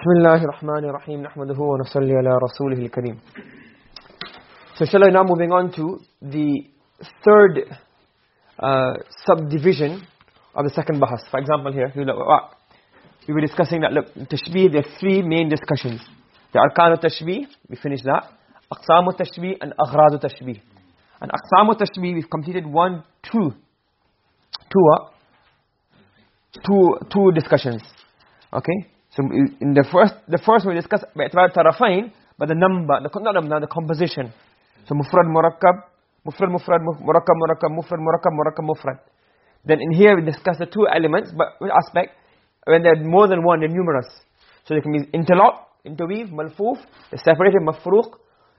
بسم الله الرحمن الرحيم نحمده ونصلي على رسوله الكريم So inshallah now moving on to the third uh, subdivision of the second bahas. For example here, you know, uh, we were discussing that look, tashbih, there are three main discussions. The arkan tashbih, we finished that. Aqsam tashbih and aghrad tashbih. And aqsam tashbih, we've completed one, two, two, uh, two, two discussions. Okay? So in the first the first we discussed باعتبار tarafain but the number the not number the composition so mufrad murakkab mufrad mufrad murakkab murakkab mufrad murakkab murakkab mufrad then in here we discuss the two elements but with aspect when there are more than one they're numerous so they can be interlock interweave malfoof they separated mafruq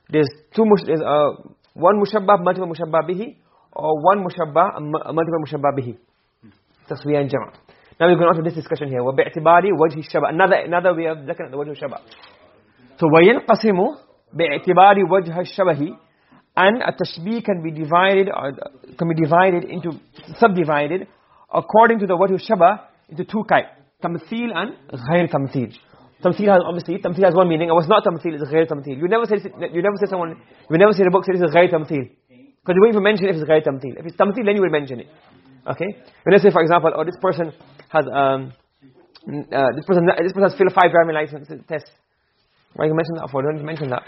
there's two there's uh, one mushabbah multiple mushabbah bihi or one mushabbah multiple mushabbah bihi taswiya and jama' Now we're going on to this discussion here. وَبِاعْتِبَارِ وَجْهِ الشَّبَهِ Another, another way of looking at the wajh shabah. So وَيَنْقَسِمُ بِاعْتِبَارِ وَجْهِ الشَّبَهِ And a tashbih can be divided, or can be divided into, subdivided, according to the wajh shabah, into two kinds. Tamthil and غير tamthil. Tamthil has, obviously, tamthil has one meaning, and what's not tamthil is غير tamthil. You never say, you never say someone, you never say the book says this is غير tamthil. Because you won't even mention if it's غير tamthil. If it's tamthil, then you will mention it. Okay? When I say, for example, oh, this person has, um, uh, this person, this person has failed five driving license tests. Why you mention that for? Don't you mention that?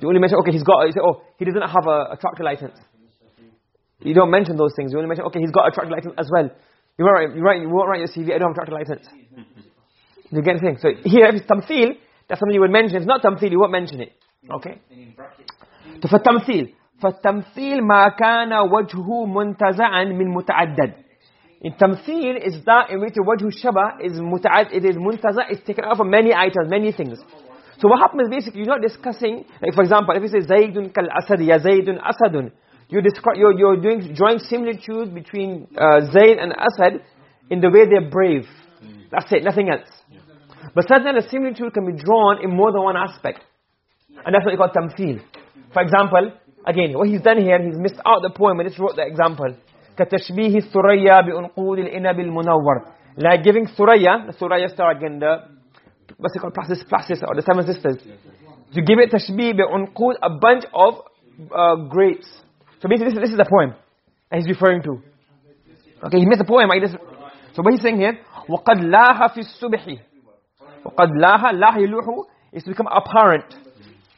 You only mention, okay, he's got, you say, oh, he doesn't have a, a tractor license. You don't mention those things. You only mention, okay, he's got a tractor license as well. You won't write, you, write, you won't write your CV, I don't have a tractor license. You get the thing? So here, if it's tamthil, that's something you would mention. If it's not tamthil, you won't mention it. Okay? So for tamthil, فالتمثيل ما كان وجهه منتزعا من متعدد in tamthil is that in which the wajhu shaba is muta'ad it is muntaza it's taken out from many items many things so what happens basically you're not discussing like for example if you say zaidun kal asad ya zaidun asadun you describe you're, you're doing drawing similitude between uh, zaid and asad in the way they're brave that's it nothing else but certainly a similitude can be drawn in more than one aspect and that's what you call tamthil for example Again, what he's done here, he's missed out the poem and just wrote the example. كَتَشْبِيهِ الثُّرَيَّا بِأُنْقُودِ الْإِنَبِ الْمُنَوَّرِ Like giving Thuraya, the Thuraya star again, the, what's it called, Placis, Placis, or the Seven Sisters. To give it tashbih بِأُنْقُود, a bunch of uh, grapes. So basically, this, this is the poem that he's referring to. Okay, he missed the poem. I just, so what he's saying here, وَقَدْ لَاهَ فِي السُّبْحِ وَقَدْ لَاهَ لَاهَ يَلُوحُ is to become apparent.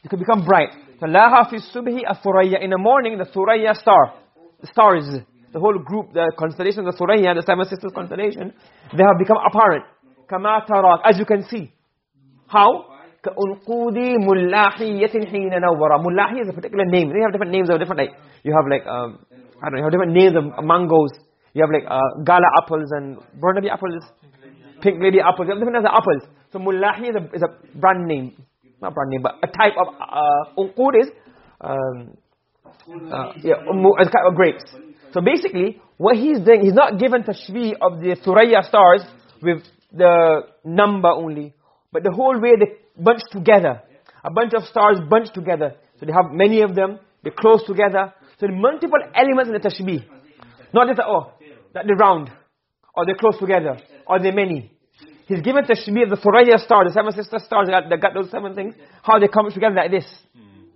It could become bright. فَلَاهَا فِي الصُّبْحِ الثُّرَيَّا In the morning, the Thuraya star, the stars, the whole group, the constellation, the Thuraya, the Seven Sisters constellation, they have become apparent. كَمَا تَرَاكَ As you can see. How? كَأُنْقُودِ مُلَّاحِيَّةٍ حِينَ نَوَّرَ Mullahi is a particular name. They have different names of different, like, you have like, um, I don't know, you have different names of mangoes. You have like, uh, gala apples and Burnaby apples, pink lady apples. You have different types of apples. So Mullahi is a, is a brand name not brand name, but a type of uh, unqud is um, uh, yeah, a type of grapes. So basically, what he's doing, he's not given tashbih of the Thuraya stars with the number only, but the whole way they bunch together. A bunch of stars bunch together. So they have many of them, they're close together. So multiple elements in the tashbih. Not just, oh, that they're round, or they're close together, or they're many. He's given tashbih of the Thuraya star, the seven sister stars that got, that got those seven things, how they come together like this. Hmm.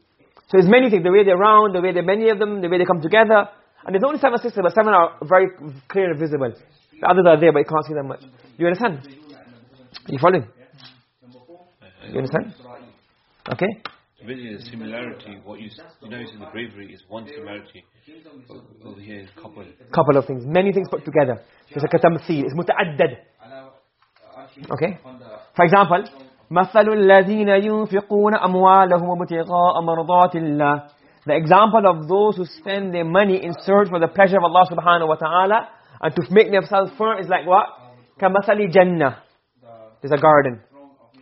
So there's many things, the way they're round, the way they're many of them, the way they come together. And there's only seven sisters, but seven are very clear and visible. The others are there, but you can't see them much. You understand? you following? You understand? Okay? Really, the similarity, what you, you notice in the bravery is one similarity. Over here is a couple. Couple of things. Many things put together. It's like a tamthil. It's muta'addad. Okay? For example, مثل الذين ينفقون أموالهم ابتغاء مرضات الله The example of those who spend their money in search for the pleasure of Allah subhanahu wa ta'ala and to make themselves firm is like what? كَمَثَلِ جَنَّةِ There's a garden.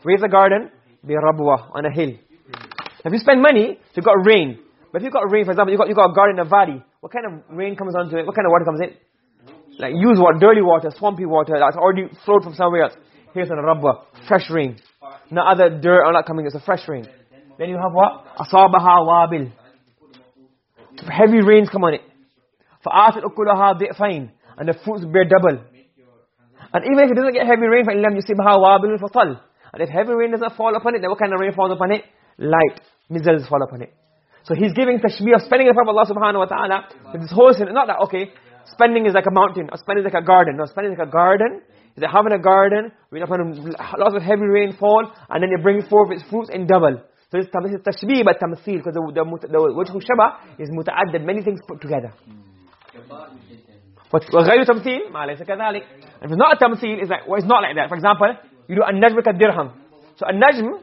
Where's the garden? Rabwa on a hill. If you spend money, so you've got rain. But if you've got rain, for example, you've got, you've got a garden in a valley, what kind of rain comes onto it? What kind of water comes in? Like used water, dirty water, swampy water that's already flowed from somewhere else. here's an rubber. Fresh rain. Not other dirt or not coming. It's a fresh rain. Then you have what? asabaha wabil heavy rains come on it. fa'atil ukulaha dhi'fain and the fruits bear double. And even if it doesn't get heavy rain fa illam yusibha wabil fatal and if heavy rain doesn't fall upon it then what kind of rain falls upon it? Light missiles fall upon it. So he's giving tashbih of spending upon Allah subhanahu wa ta'ala. It's this whole not that okay spending is like a mountain or spending is like a garden. No spending is like a garden is like having a garden with lots of heavy rainfall and then it brings forth its fruits in double so this is tashbih but tamthil because the, the, the, the wajhu shaba is muta'addad many things put together but وغير تمثيل ما ليس كذلك if it's not a tamthil it's like well, it's not like that for example you do an-najm ka dirham so an-najm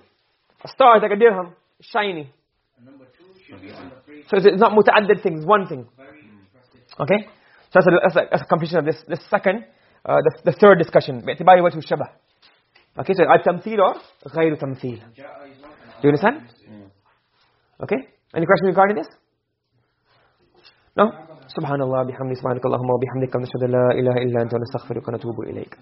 a star is like a dirham shiny so it's not muta'addad things one thing okay so that's a, that's a, that's a completion of this this second uh, the, the third discussion باعتبار وجه الشبه okay so التمثيل or غير تمثيل do you understand okay any question regarding this no سبحان الله بحمده سبحانك اللهم وبحمدك نشهد لا اله الا انت ونستغفرك ونتوب اليك